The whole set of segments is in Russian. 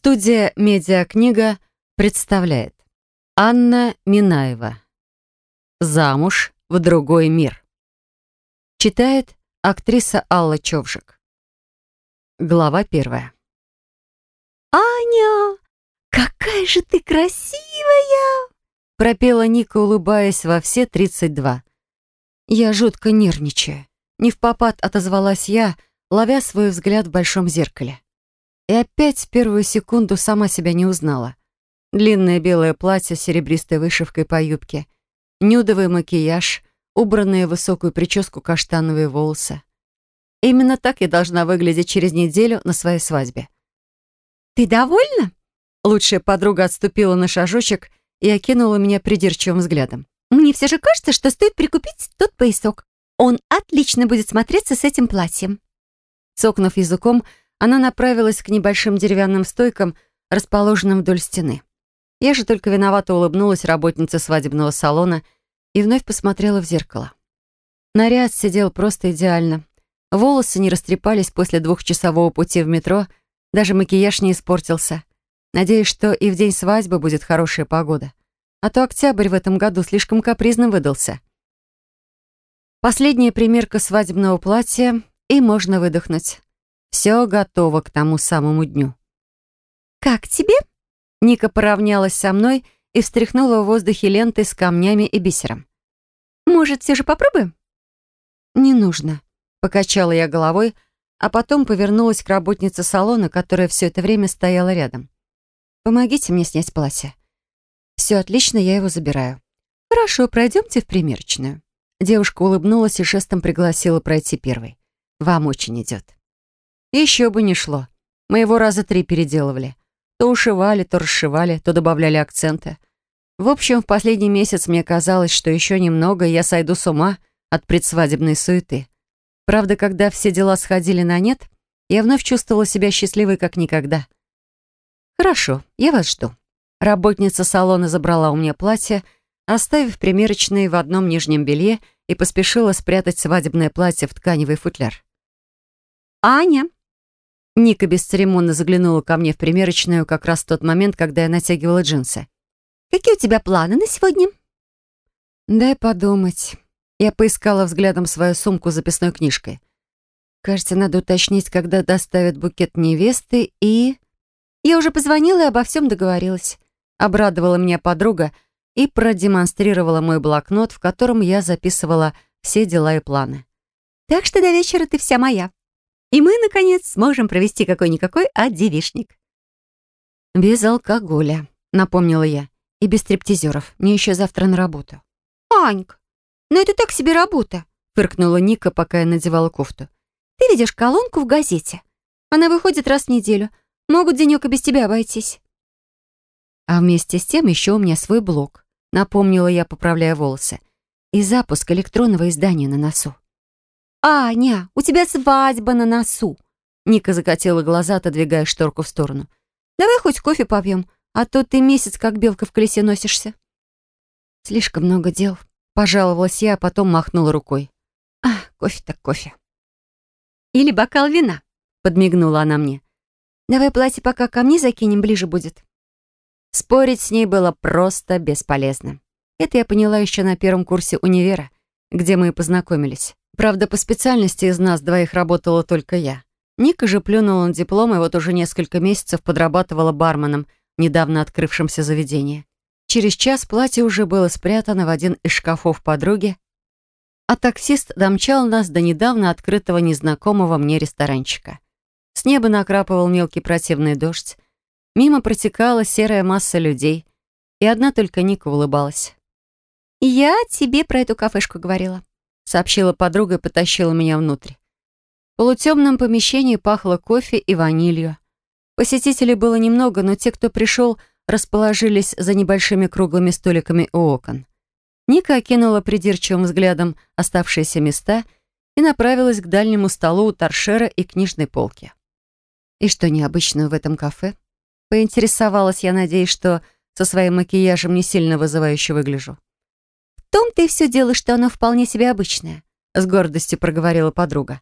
Студия «Медиакнига» представляет Анна Минаева «Замуж в другой мир» Читает актриса Алла Човжик Глава первая «Аня, какая же ты красивая!» пропела Ника, улыбаясь во все тридцать два. Я жутко нервничаю. Не в попад отозвалась я, ловя свой взгляд в большом зеркале. И опять в первую секунду сама себя не узнала. Длинное белое платье с серебристой вышивкой по юбке, нюдовый макияж, убранные в высокую прическу каштановые волосы. Именно так я должна выглядеть через неделю на своей свадьбе. «Ты довольна?» Лучшая подруга отступила на шажочек и окинула меня придирчивым взглядом. «Мне все же кажется, что стоит прикупить тот поясок. Он отлично будет смотреться с этим платьем». Цокнув языком, она направилась к небольшим деревянным стойкам, расположенным вдоль стены. Я же только виновато улыбнулась работнице свадебного салона и вновь посмотрела в зеркало. Наряд сидел просто идеально. Волосы не растрепались после двухчасового пути в метро, даже макияж не испортился. Надеюсь, что и в день свадьбы будет хорошая погода. А то октябрь в этом году слишком капризным выдался. Последняя примерка свадебного платья, и можно выдохнуть. Все готово к тому самому дню. «Как тебе?» Ника поравнялась со мной и встряхнула в воздухе ленты с камнями и бисером. «Может, все же попробуем?» «Не нужно», — покачала я головой, а потом повернулась к работнице салона, которая все это время стояла рядом. «Помогите мне снять платье». «Все отлично, я его забираю». «Хорошо, пройдемте в примерочную». Девушка улыбнулась и шестом пригласила пройти первой. «Вам очень идет». Еще бы не шло. Мы его раза три переделывали. То ушивали, то расшивали, то добавляли акценты. В общем, в последний месяц мне казалось, что еще немного, и я сойду с ума от предсвадебной суеты. Правда, когда все дела сходили на нет, я вновь чувствовала себя счастливой как никогда. «Хорошо, я вас жду». Работница салона забрала у меня платье, оставив примерочное в одном нижнем белье и поспешила спрятать свадебное платье в тканевый футляр. «Аня!» Ника бесцеремонно заглянула ко мне в примерочную как раз в тот момент, когда я натягивала джинсы. «Какие у тебя планы на сегодня?» «Дай подумать». Я поискала взглядом свою сумку с записной книжкой. «Кажется, надо уточнить, когда доставят букет невесты и...» «Я уже позвонила и обо всем договорилась», — обрадовала меня подруга и продемонстрировала мой блокнот, в котором я записывала все дела и планы. «Так что до вечера ты вся моя». И мы, наконец, сможем провести какой-никакой девишник. «Без алкоголя», — напомнила я. «И без стриптизеров. Мне еще завтра на работу». «Анька, но ну это так себе работа», — фыркнула Ника, пока я надевала кофту. «Ты видишь колонку в газете. Она выходит раз в неделю. Могут денек и без тебя обойтись». А вместе с тем еще у меня свой блог, напомнила я, поправляя волосы, и запуск электронного издания на носу. «Аня, у тебя свадьба на носу!» Ника закатила глаза, отодвигая шторку в сторону. «Давай хоть кофе попьем, а то ты месяц как белка в колесе носишься». «Слишком много дел», — пожаловалась я, а потом махнула рукой. «А, кофе так кофе». «Или бокал вина», — подмигнула она мне. «Давай платье пока ко мне закинем, ближе будет». Спорить с ней было просто бесполезно. Это я поняла еще на первом курсе универа, где мы и познакомились. Правда, по специальности из нас двоих работала только я. Ника же плюнула на диплом и вот уже несколько месяцев подрабатывала барменом, недавно открывшемся заведении. Через час платье уже было спрятано в один из шкафов подруги, а таксист домчал нас до недавно открытого незнакомого мне ресторанчика. С неба накрапывал мелкий противный дождь, мимо протекала серая масса людей, и одна только Ника улыбалась. «Я тебе про эту кафешку говорила», сообщила подруга и потащила меня внутрь. В полутемном помещении пахло кофе и ванилью. Посетителей было немного, но те, кто пришел, расположились за небольшими круглыми столиками у окон. Ника окинула придирчивым взглядом оставшиеся места и направилась к дальнему столу у торшера и книжной полки. «И что необычного в этом кафе?» Поинтересовалась я, надеясь, что со своим макияжем не сильно вызывающе выгляжу том-то и все дело, что оно вполне себе обычное», — с гордостью проговорила подруга.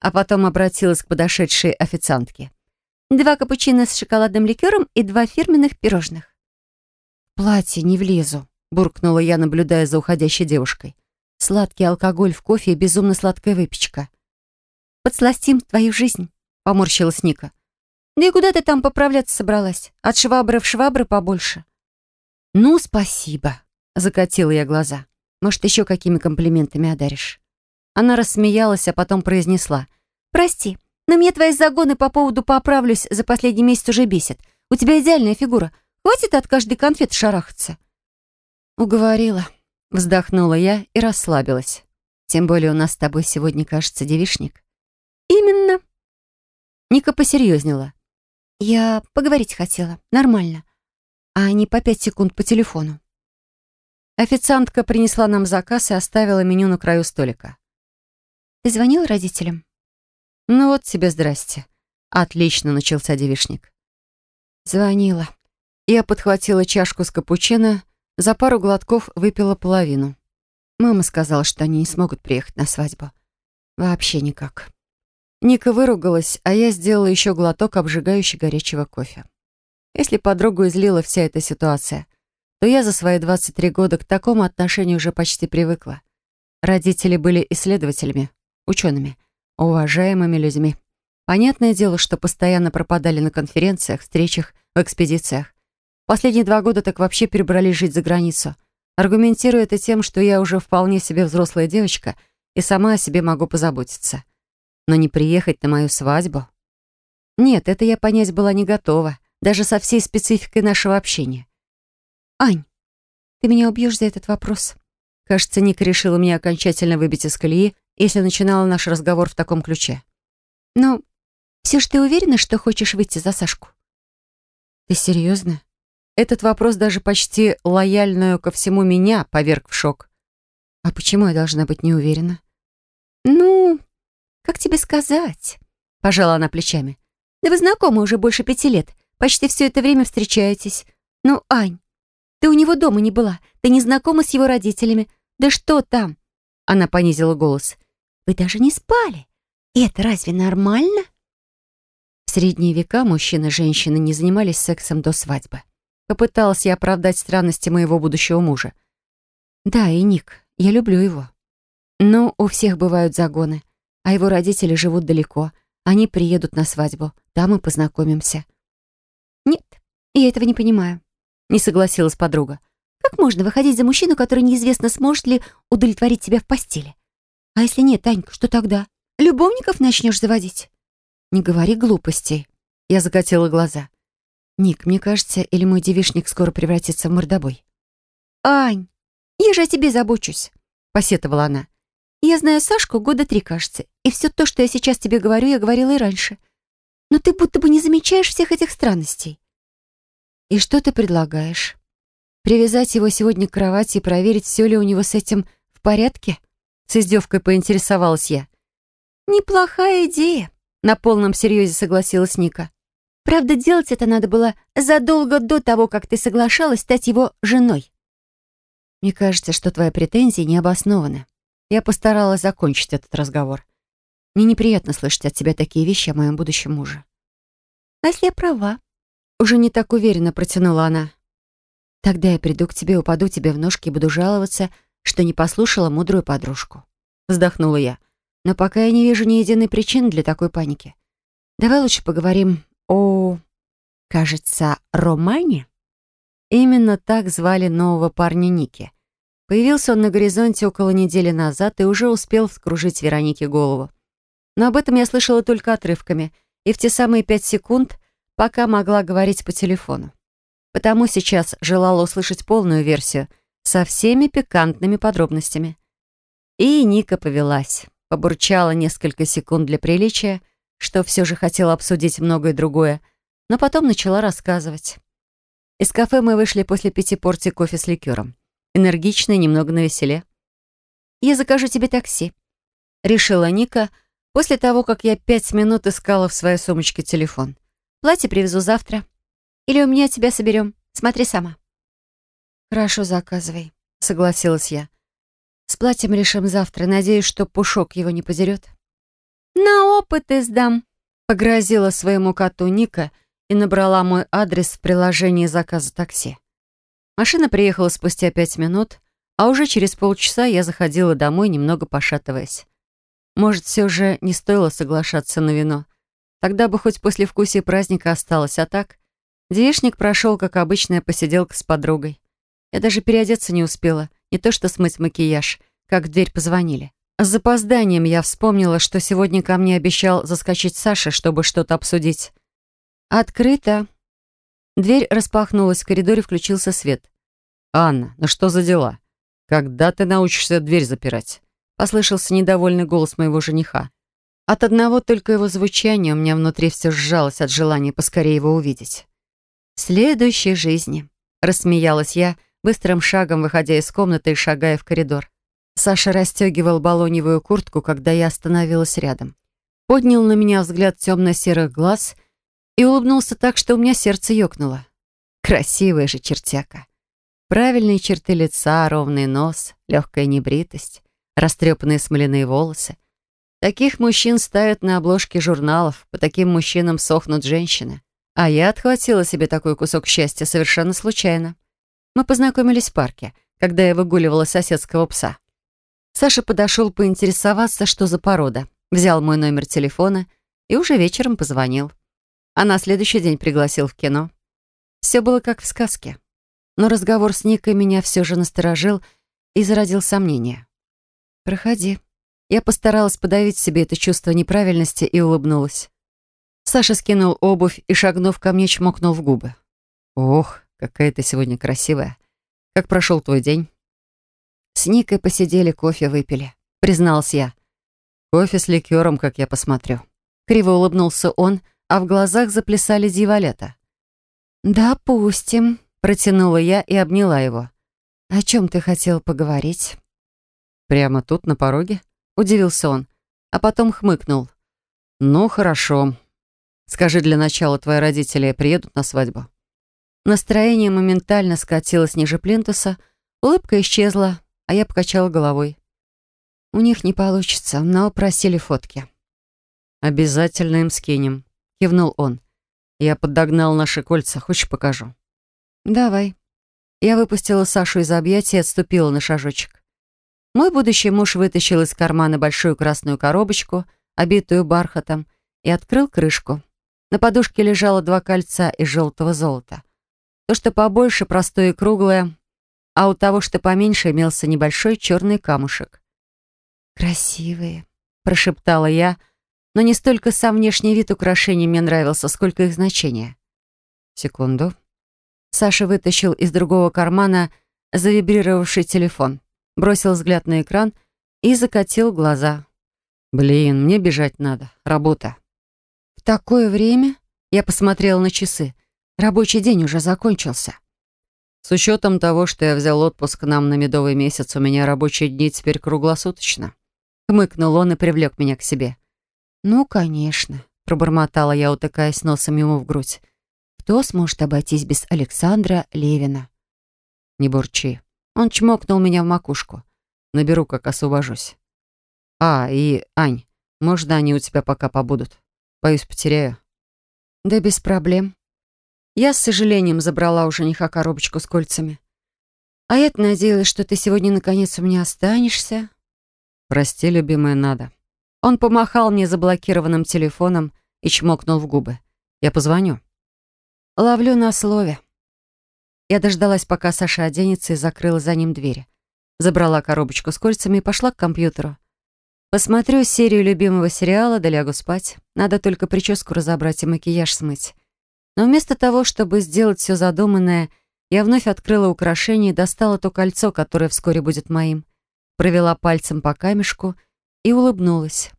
А потом обратилась к подошедшей официантке. «Два капучино с шоколадным ликером и два фирменных пирожных». «Платье не влезу», — буркнула я, наблюдая за уходящей девушкой. «Сладкий алкоголь в кофе и безумно сладкая выпечка». «Подсластим твою жизнь», — поморщилась Ника. «Да и куда ты там поправляться собралась? От швабры в швабры побольше». «Ну, спасибо», Закатила я глаза. «Может, еще какими комплиментами одаришь?» Она рассмеялась, а потом произнесла. «Прости, но мне твои загоны по поводу «поправлюсь» за последний месяц уже бесит. У тебя идеальная фигура. Хватит от каждой конфеты шарахаться». «Уговорила», — вздохнула я и расслабилась. «Тем более у нас с тобой сегодня, кажется, девишник. «Именно». Ника посерьезнела. «Я поговорить хотела. Нормально. А не по пять секунд по телефону». Официантка принесла нам заказ и оставила меню на краю столика. «Ты звонил родителям?» «Ну вот тебе здрасте». Отлично начался девишник. Звонила. Я подхватила чашку с капучино, за пару глотков выпила половину. Мама сказала, что они не смогут приехать на свадьбу. Вообще никак. Ника выругалась, а я сделала еще глоток обжигающего горячего кофе. Если подругу излила вся эта ситуация — то я за свои 23 года к такому отношению уже почти привыкла. Родители были исследователями, учеными, уважаемыми людьми. Понятное дело, что постоянно пропадали на конференциях, встречах, в экспедициях. Последние два года так вообще перебрались жить за границу. Аргументируя это тем, что я уже вполне себе взрослая девочка и сама о себе могу позаботиться. Но не приехать на мою свадьбу? Нет, это я понять была не готова, даже со всей спецификой нашего общения. «Ань, ты меня убьешь за этот вопрос?» Кажется, Ника решила меня окончательно выбить из колеи, если начинала наш разговор в таком ключе. «Ну, все же ты уверена, что хочешь выйти за Сашку?» «Ты серьезно?» Этот вопрос даже почти лояльную ко всему меня поверг в шок. «А почему я должна быть не уверена?» «Ну, как тебе сказать?» — пожала она плечами. «Да вы знакомы уже больше пяти лет. Почти все это время встречаетесь. Ну, Ань, ты у него дома не была. Ты не знакома с его родителями. Да что там?» Она понизила голос. «Вы даже не спали. Это разве нормально?» В средние века мужчины и женщины не занимались сексом до свадьбы. Попыталась я оправдать странности моего будущего мужа. «Да, и Ник. Я люблю его. Но у всех бывают загоны, а его родители живут далеко. Они приедут на свадьбу, там мы познакомимся». «Нет, я этого не понимаю», не согласилась подруга. «Как можно выходить за мужчину, который неизвестно, сможет ли удовлетворить тебя в постели? А если нет, Танька, что тогда? Любовников начнешь заводить?» «Не говори глупостей». Я закатила глаза. «Ник, мне кажется, или мой девишник скоро превратится в мордобой?» «Ань, я же о тебе забочусь», — посетовала она. «Я знаю Сашку года три, кажется, и все то, что я сейчас тебе говорю, я говорила и раньше. Но ты будто бы не замечаешь всех этих странностей. «И что ты предлагаешь? Привязать его сегодня к кровати и проверить, все ли у него с этим в порядке?» С издевкой поинтересовалась я. «Неплохая идея», — на полном серьезе согласилась Ника. «Правда, делать это надо было задолго до того, как ты соглашалась стать его женой». «Мне кажется, что твои претензии не обоснованы. Я постаралась закончить этот разговор. Мне неприятно слышать от тебя такие вещи о моем будущем муже». «А если я права?» Уже не так уверенно протянула она. «Тогда я приду к тебе, упаду тебе в ножки и буду жаловаться, что не послушала мудрую подружку». Вздохнула я. «Но пока я не вижу ни единой причины для такой паники. Давай лучше поговорим о... кажется, романе?» Именно так звали нового парня Ники. Появился он на горизонте около недели назад и уже успел вскружить Веронике голову. Но об этом я слышала только отрывками, и в те самые пять секунд — пока могла говорить по телефону. Потому сейчас желала услышать полную версию со всеми пикантными подробностями. И Ника повелась, побурчала несколько секунд для приличия, что все же хотела обсудить многое другое, но потом начала рассказывать. Из кафе мы вышли после пяти порций кофе с ликером. Энергично и немного навеселе. «Я закажу тебе такси», — решила Ника после того, как я пять минут искала в своей сумочке телефон. Платье привезу завтра. Или у меня тебя соберем. Смотри сама». «Хорошо, заказывай», — согласилась я. «С платьем решим завтра. Надеюсь, что Пушок его не подерет». «На опыт издам, — погрозила своему коту Ника и набрала мой адрес в приложении заказа такси. Машина приехала спустя пять минут, а уже через полчаса я заходила домой, немного пошатываясь. Может, все же не стоило соглашаться на вино — Тогда бы хоть после вкусия праздника осталось, а так... Девишник прошел, как обычная посиделка с подругой. Я даже переодеться не успела, не то что смыть макияж, как в дверь позвонили. С запозданием я вспомнила, что сегодня ко мне обещал заскочить Саша, чтобы что-то обсудить. «Открыто». Дверь распахнулась, в коридоре включился свет. «Анна, ну что за дела? Когда ты научишься дверь запирать?» Послышался недовольный голос моего жениха. От одного только его звучания у меня внутри все сжалось от желания поскорее его увидеть. «В следующей жизни», — рассмеялась я, быстрым шагом выходя из комнаты и шагая в коридор. Саша расстегивал балоневую куртку, когда я остановилась рядом. Поднял на меня взгляд темно-серых глаз и улыбнулся так, что у меня сердце ёкнуло. Красивая же чертяка. Правильные черты лица, ровный нос, легкая небритость, растрепанные смоляные волосы — Таких мужчин ставят на обложки журналов, по таким мужчинам сохнут женщины. А я отхватила себе такой кусок счастья совершенно случайно. Мы познакомились в парке, когда я выгуливала соседского пса. Саша подошел поинтересоваться, что за порода. Взял мой номер телефона и уже вечером позвонил. А на следующий день пригласил в кино. Все было как в сказке. Но разговор с Никой меня все же насторожил и зародил сомнения. «Проходи», я постаралась подавить себе это чувство неправильности и улыбнулась. Саша скинул обувь и, шагнув ко мне, чмокнул в губы. «Ох, какая ты сегодня красивая! Как прошел твой день?» «С Никой посидели, кофе выпили», — призналась я. «Кофе с ликером, как я посмотрю». Криво улыбнулся он, а в глазах заплясали дьяволята. «Допустим», — протянула я и обняла его. «О чем ты хотел поговорить?» «Прямо тут, на пороге?» Удивился он, а потом хмыкнул. «Ну, хорошо. Скажи для начала, твои родители приедут на свадьбу?» Настроение моментально скатилось ниже плинтуса, улыбка исчезла, а я покачала головой. «У них не получится, но просили фотки». «Обязательно им скинем», — кивнул он. «Я подогнал наши кольца, хочешь покажу?» «Давай». Я выпустила Сашу из объятий и отступила на шажочек. Мой будущий муж вытащил из кармана большую красную коробочку, обитую бархатом, и открыл крышку. На подушке лежало два кольца из желтого золота. То, что побольше, простое и круглое, а у того, что поменьше, имелся небольшой черный камушек. «Красивые», — прошептала я, но не столько сам внешний вид украшений мне нравился, сколько их значение. «Секунду». Саша вытащил из другого кармана завибрировавший телефон бросил взгляд на экран и закатил глаза. «Блин, мне бежать надо. Работа». «В такое время?» Я посмотрела на часы. Рабочий день уже закончился. «С учетом того, что я взял отпуск нам на медовый месяц, у меня рабочие дни теперь круглосуточно». Хмыкнул он и привлек меня к себе. «Ну, конечно», — пробормотала я, утыкаясь носом ему в грудь. «Кто сможет обойтись без Александра Левина?» «Не бурчи», он чмокнул меня в макушку. Наберу, как освобожусь. А, и Ань, можно они у тебя пока побудут? Боюсь, потеряю. Да без проблем. Я с сожалением забрала у жениха коробочку с кольцами. А я-то надеялась, что ты сегодня наконец у меня останешься. Прости, любимая, надо. Он помахал мне заблокированным телефоном и чмокнул в губы. Я позвоню. Ловлю на слове. Я дождалась, пока Саша оденется, и закрыла за ним дверь. Забрала коробочку с кольцами и пошла к компьютеру. Посмотрю серию любимого сериала, да лягу спать. Надо только прическу разобрать и макияж смыть. Но вместо того, чтобы сделать все задуманное, я вновь открыла украшение и достала то кольцо, которое вскоре будет моим. Провела пальцем по камешку и улыбнулась.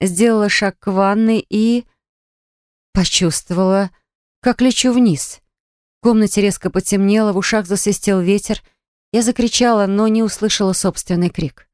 Сделала шаг к ванной и... Почувствовала, как лечу вниз. В комнате резко потемнело, в ушах засвистел ветер. Я закричала, но не услышала собственный крик.